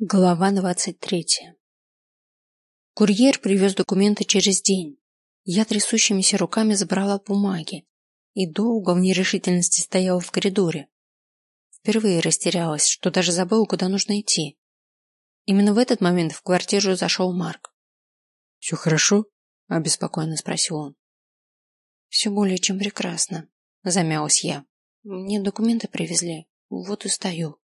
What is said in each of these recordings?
Глава двадцать третья. Курьер привез документы через день. Я трясущимися руками забрала бумаги и долго в нерешительности стояла в коридоре. Впервые растерялась, что даже забыла, куда нужно идти. Именно в этот момент в квартиру зашел Марк. «Все хорошо?» – обеспокоенно спросил он. «Все более чем прекрасно», – замялась я. «Мне документы привезли, вот и стою».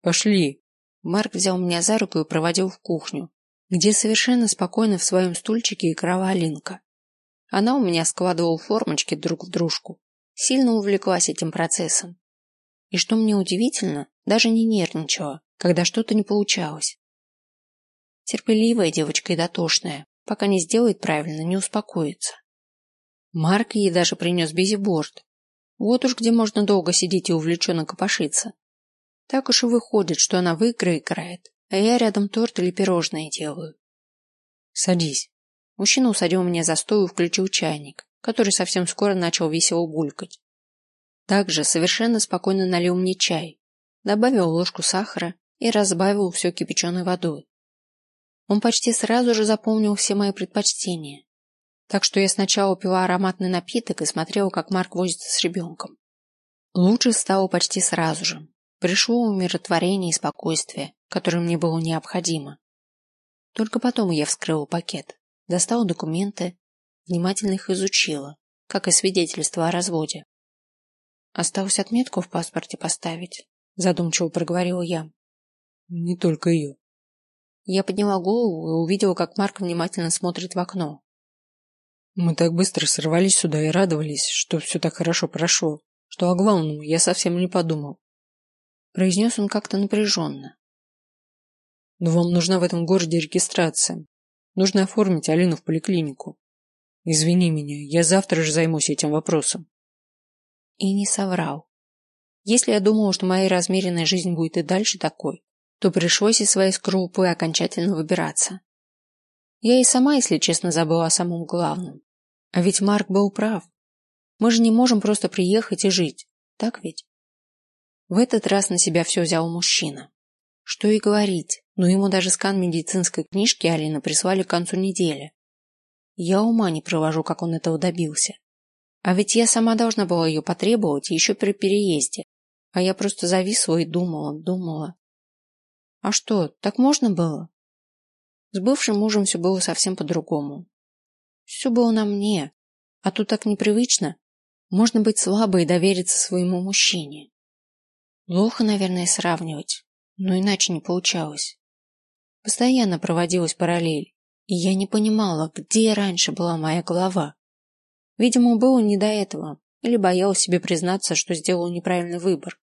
«Пошли», Марк взял меня за руку и проводил в кухню, где совершенно спокойно в своем стульчике играла Алинка. Она у меня складывала формочки друг в дружку, сильно увлеклась этим процессом. И что мне удивительно, даже не нервничала, когда что-то не получалось. Терпеливая девочка и дотошная, пока не сделает правильно, не успокоится. Марк ей даже принес бизиборд. Вот уж где можно долго сидеть и увлеченно копошиться. Так уж и выходит, что она в игры играет, а я рядом торт или пирожное делаю. Садись. Мужчина усадил меня за стол и включил чайник, который совсем скоро начал весело булькать. Также совершенно спокойно налил мне чай, добавил ложку сахара и разбавил все кипяченой водой. Он почти сразу же запомнил все мои предпочтения, так что я сначала пила ароматный напиток и смотрела, как Марк возится с ребенком. Лучше стало почти сразу же, Пришло умиротворение и спокойствие, которое мне было необходимо. Только потом я вскрыла пакет, достала документы, внимательно их изучила, как и свидетельство о разводе. Осталось отметку в паспорте поставить, задумчиво проговорила я. Не только ее. Я подняла голову и увидела, как Марк внимательно смотрит в окно. Мы так быстро сорвались сюда и радовались, что все так хорошо прошло, что о главном я совсем не подумал произнес он как-то напряженно. Но вам нужна в этом городе регистрация. Нужно оформить Алину в поликлинику. Извини меня, я завтра же займусь этим вопросом. И не соврал. Если я думала, что моя размеренная жизнь будет и дальше такой, то пришлось из своей скорлупы окончательно выбираться. Я и сама, если честно, забыла о самом главном. А ведь Марк был прав. Мы же не можем просто приехать и жить, так ведь? В этот раз на себя все взял мужчина. Что и говорить, но ему даже скан медицинской книжки Алина прислали к концу недели. Я ума не провожу, как он этого добился. А ведь я сама должна была ее потребовать еще при переезде. А я просто зависла и думала, думала. А что, так можно было? С бывшим мужем все было совсем по-другому. Все было на мне, а тут так непривычно. Можно быть слабой и довериться своему мужчине. Плохо, наверное, сравнивать, но иначе не получалось. Постоянно проводилась параллель, и я не понимала, где раньше была моя голова. Видимо, было не до этого, или боялась себе признаться, что сделала неправильный выбор.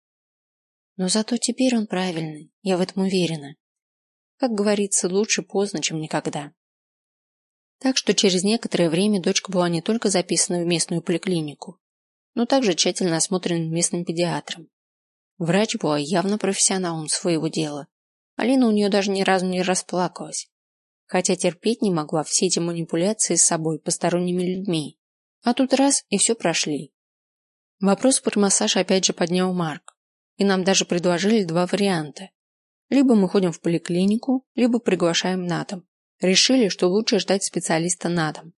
Но зато теперь он правильный, я в этом уверена. Как говорится, лучше поздно, чем никогда. Так что через некоторое время дочка была не только записана в местную поликлинику, но также тщательно осмотрена местным педиатром. Врач была явно профессионалом своего дела. Алина у нее даже ни разу не расплакалась, хотя терпеть не могла все эти манипуляции с собой посторонними людьми. А тут раз и все прошли. Вопрос про массаж опять же поднял Марк, и нам даже предложили два варианта. Либо мы ходим в поликлинику, либо приглашаем на дом. Решили, что лучше ждать специалиста на дом.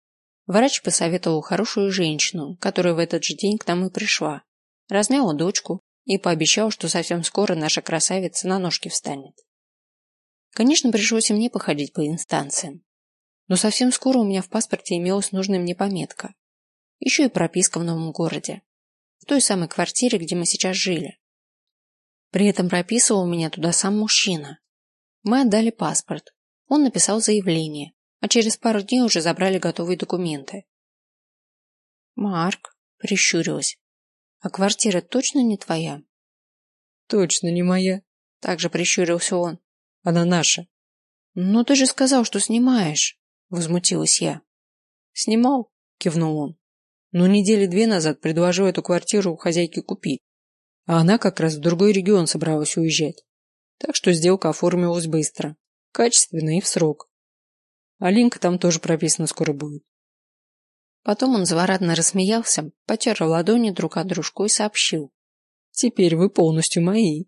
Врач посоветовал хорошую женщину, которая в этот же день к нам и пришла. Размяла дочку, и пообещал, что совсем скоро наша красавица на ножки встанет. Конечно, пришлось и мне походить по инстанциям. Но совсем скоро у меня в паспорте имелась нужная мне пометка. Еще и прописка в новом городе. В той самой квартире, где мы сейчас жили. При этом прописывал меня туда сам мужчина. Мы отдали паспорт. Он написал заявление, а через пару дней уже забрали готовые документы. Марк прищурилась. А квартира точно не твоя? Точно не моя. Также прищурился он. Она наша. Но ты же сказал, что снимаешь, возмутилась я. Снимал, кивнул он. Но недели две назад предложил эту квартиру у хозяйки купить. А она как раз в другой регион собралась уезжать. Так что сделка оформилась быстро, качественно и в срок. Алинка там тоже прописана скоро будет. Потом он злорадно рассмеялся, потер ладони друг от дружку и сообщил. «Теперь вы полностью мои».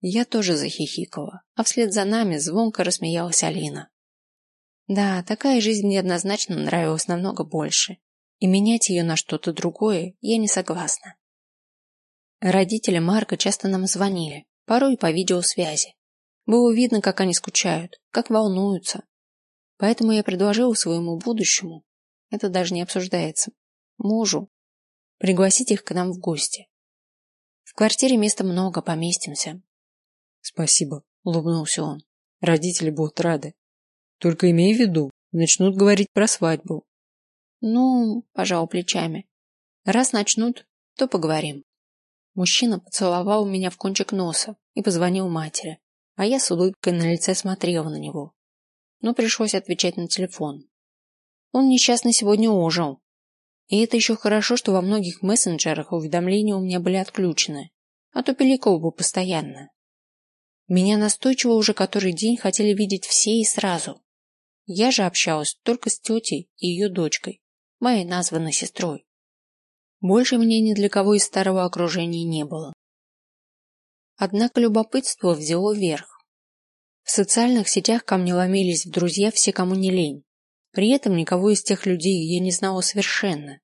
Я тоже захихикала, а вслед за нами звонко рассмеялась Алина. Да, такая жизнь мне однозначно нравилась намного больше, и менять ее на что-то другое я не согласна. Родители Марка часто нам звонили, порой по видеосвязи. Было видно, как они скучают, как волнуются. Поэтому я предложила своему будущему, это даже не обсуждается, мужу, пригласить их к нам в гости. В квартире места много, поместимся. Спасибо, улыбнулся он. Родители будут рады. Только имей в виду, начнут говорить про свадьбу. Ну, пожал плечами. Раз начнут, то поговорим. Мужчина поцеловал меня в кончик носа и позвонил матери, а я с улыбкой на лице смотрела на него. Но пришлось отвечать на телефон. Он несчастно сегодня ожил. И это еще хорошо, что во многих мессенджерах уведомления у меня были отключены, а то пиликал бы постоянно. Меня настойчиво уже который день хотели видеть все и сразу. Я же общалась только с тетей и ее дочкой, моей названной сестрой. Больше мне ни для кого из старого окружения не было. Однако любопытство взяло верх. В социальных сетях ко мне ломились в друзья все, кому не лень. При этом никого из тех людей я не знала совершенно,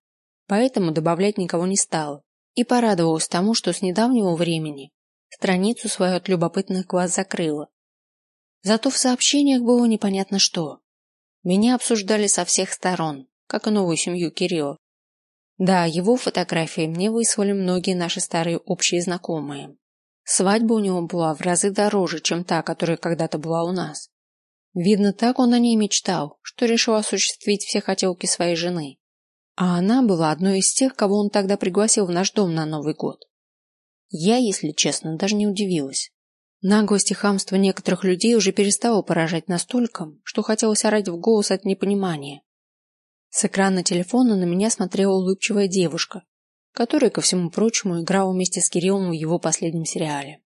поэтому добавлять никого не стала и порадовалась тому, что с недавнего времени страницу свою от любопытных глаз закрыла. Зато в сообщениях было непонятно что. Меня обсуждали со всех сторон, как и новую семью Кирилла. Да, его фотографии мне выслали многие наши старые общие знакомые. Свадьба у него была в разы дороже, чем та, которая когда-то была у нас. Видно, так он о ней мечтал, что решил осуществить все хотелки своей жены. А она была одной из тех, кого он тогда пригласил в наш дом на Новый год. Я, если честно, даже не удивилась. Наглость и хамство некоторых людей уже перестало поражать настолько, что хотелось орать в голос от непонимания. С экрана телефона на меня смотрела улыбчивая девушка, которая, ко всему прочему, играла вместе с Кириллом в его последнем сериале.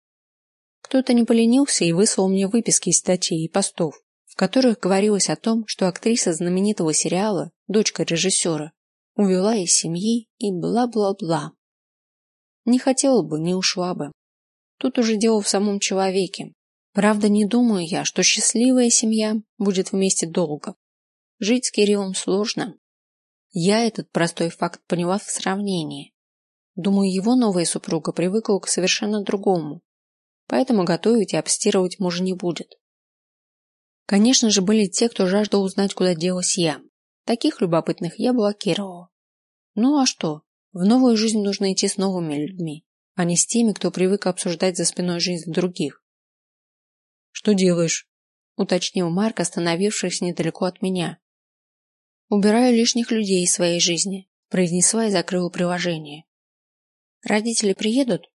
Кто-то не поленился и выслал мне выписки из статей и постов, которых говорилось о том, что актриса знаменитого сериала, дочка режиссера, увела из семьи и бла-бла-бла. Не хотела бы, не ушла бы. Тут уже дело в самом человеке. Правда, не думаю я, что счастливая семья будет вместе долго. Жить с Кириллом сложно. Я этот простой факт поняла в сравнении. Думаю, его новая супруга привыкла к совершенно другому, поэтому готовить и обстирывать мужа не будет. Конечно же, были те, кто жаждал узнать, куда делась я. Таких любопытных я блокировала. Ну а что? В новую жизнь нужно идти с новыми людьми а не с теми, кто привык обсуждать за спиной жизнь других. Что делаешь? уточнил Марк, остановившись недалеко от меня. Убираю лишних людей из своей жизни, произнесла и закрыла приложение. Родители приедут?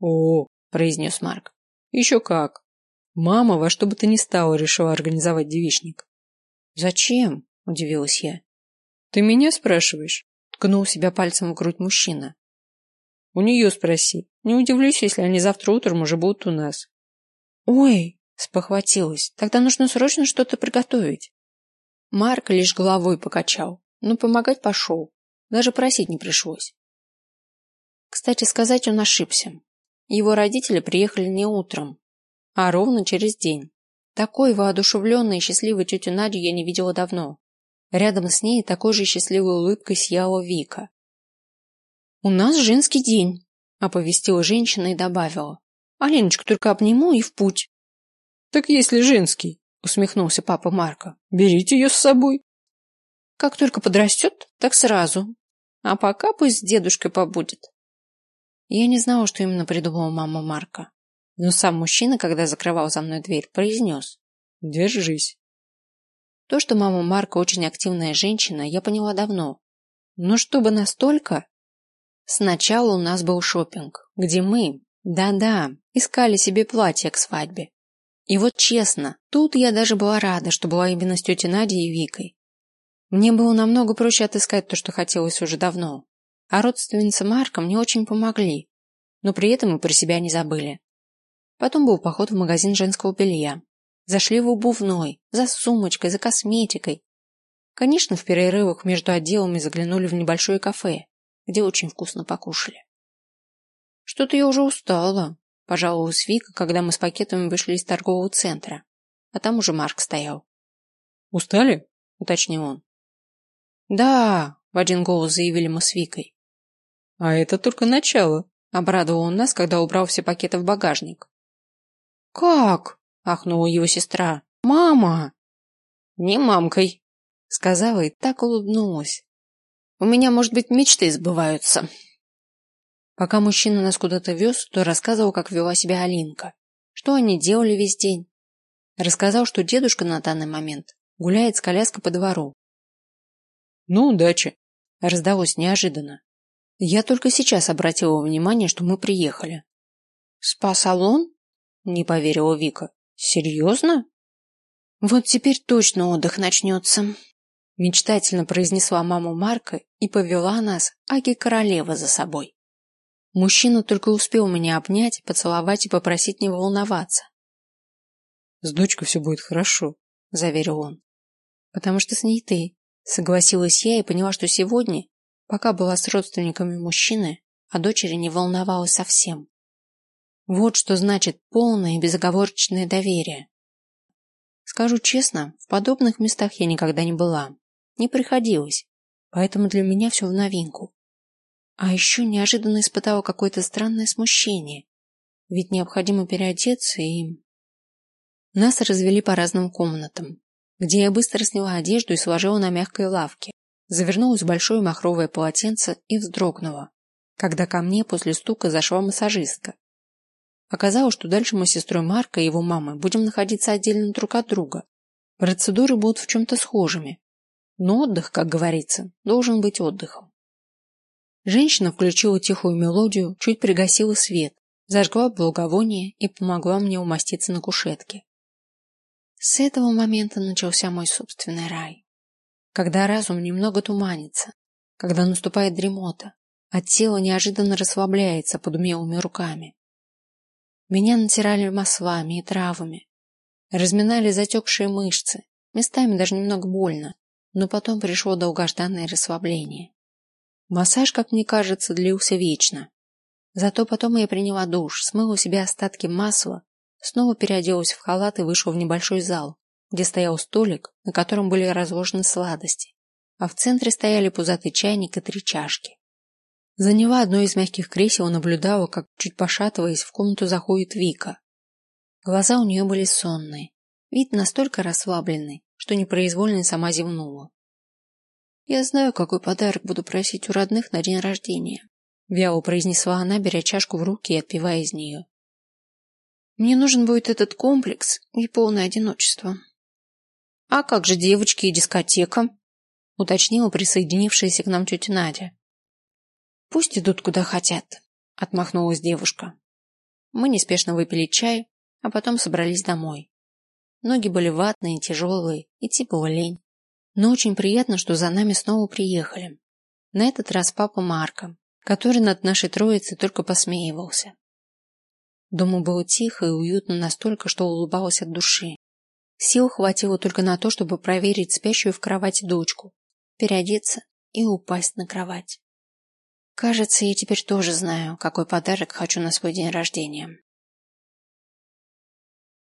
О, произнес Марк. Еще как. Мама во что бы то ни стало решила организовать девичник. Зачем? удивилась я. Ты меня спрашиваешь? Ткнул себя пальцем в грудь мужчина. У нее спроси. Не удивлюсь, если они завтра утром уже будут у нас. Ой, спохватилась. Тогда нужно срочно что-то приготовить. Марк лишь головой покачал, но помогать пошел. Даже просить не пришлось. Кстати сказать, он ошибся. Его родители приехали не утром, а ровно через день. Такой воодушевленной и счастливой тетю Надю я не видела давно. Рядом с ней такой же счастливой улыбкой сияла Вика. У нас женский день, оповестила женщина и добавила: Алиночку только обниму и в путь. Так если женский, усмехнулся папа Марка, берите ее с собой. Как только подрастет, так сразу. А пока пусть с дедушкой побудет. Я не знала, что именно придумала мама Марка, но сам мужчина, когда закрывал за мной дверь, произнес: "Держись". То, что мама Марка очень активная женщина, я поняла давно. Но чтобы настолько, Сначала у нас был шопинг, где мы, да-да, искали себе платье к свадьбе. И вот честно, тут я даже была рада, что была именно с тетей Надей и Викой. Мне было намного проще отыскать то, что хотелось уже давно. А родственницы Марка мне очень помогли, но при этом и про себя не забыли. Потом был поход в магазин женского белья. Зашли в обувной, за сумочкой, за косметикой. Конечно, в перерывах между отделами заглянули в небольшое кафе, где очень вкусно покушали. Что-то я уже устала, пожаловалась Вика, когда мы с пакетами вышли из торгового центра, а там уже Марк стоял. Устали? уточнил он. Да, в один голос заявили мы с Викой. А это только начало, обрадовал он нас, когда убрал все пакеты в багажник. Как? ахнула его сестра. Мама. Не мамкой, сказала и так улыбнулась. У меня, может быть, мечты сбываются. Пока мужчина нас куда-то вез, то рассказывал, как вела себя Алинка, что они делали весь день. Рассказал, что дедушка на данный момент гуляет с коляской по двору. Ну, удачи. Раздалось неожиданно. Я только сейчас обратила внимание, что мы приехали. Спа-салон? Не поверила Вика. Серьезно? Вот теперь точно отдых начнется. Мечтательно произнесла мама Марка и повела нас, аки королева, за собой. Мужчина только успел меня обнять, поцеловать и попросить не волноваться. С дочкой все будет хорошо, заверил он. Потому что с ней ты, согласилась я и поняла, что сегодня, пока была с родственниками мужчины, о дочери не волновалась совсем. Вот что значит полное и безоговорочное доверие. Скажу честно, в подобных местах я никогда не была, не приходилось, поэтому для меня все в новинку. А еще неожиданно испытала какое-то странное смущение, ведь необходимо переодеться и... Нас развели по разным комнатам, где я быстро сняла одежду и сложила на мягкой лавке, завернулась в большое махровое полотенце и вздрогнула, когда ко мне после стука зашла массажистка. Оказалось, что дальше мы с сестрой Марка и его мамой будем находиться отдельно друг от друга. Процедуры будут в чем-то схожими, но отдых, как говорится, должен быть отдыхом. Женщина включила тихую мелодию, чуть пригасила свет, зажгла благовоние и помогла мне умоститься на кушетке. С этого момента начался мой собственный рай. Когда разум немного туманится, когда наступает дремота, а тело неожиданно расслабляется под умелыми руками. Меня натирали маслами и травами, разминали затекшие мышцы, местами даже немного больно, но потом пришло долгожданное расслабление. Массаж, как мне кажется, длился вечно. Зато потом я приняла душ, смыла себе остатки масла, снова переоделась в халат и вышла в небольшой зал, где стоял столик, на котором были разложены сладости, а в центре стояли пузатый чайник и три чашки. Заняла одно из мягких кресел наблюдала, как, чуть пошатываясь, в комнату заходит Вика. Глаза у нее были сонные, вид настолько расслабленный, что непроизвольно сама зевнула. Я знаю, какой подарок буду просить у родных на день рождения, вяло произнесла она, беря чашку в руки и отпивая из нее. Мне нужен будет этот комплекс и полное одиночество. А как же девочки и дискотека? уточнила присоединившаяся к нам тетя Надя. Пусть идут куда хотят, отмахнулась девушка. Мы неспешно выпили чай, а потом собрались домой. Ноги были ватные, тяжелые, идти было лень. Но очень приятно, что за нами снова приехали. На этот раз папа Марка, который над нашей троицей только посмеивался. Дома было тихо и уютно настолько, что улыбалась от души. Сил хватило только на то, чтобы проверить спящую в кровати дочку, переодеться и упасть на кровать. Кажется, я теперь тоже знаю, какой подарок хочу на свой день рождения.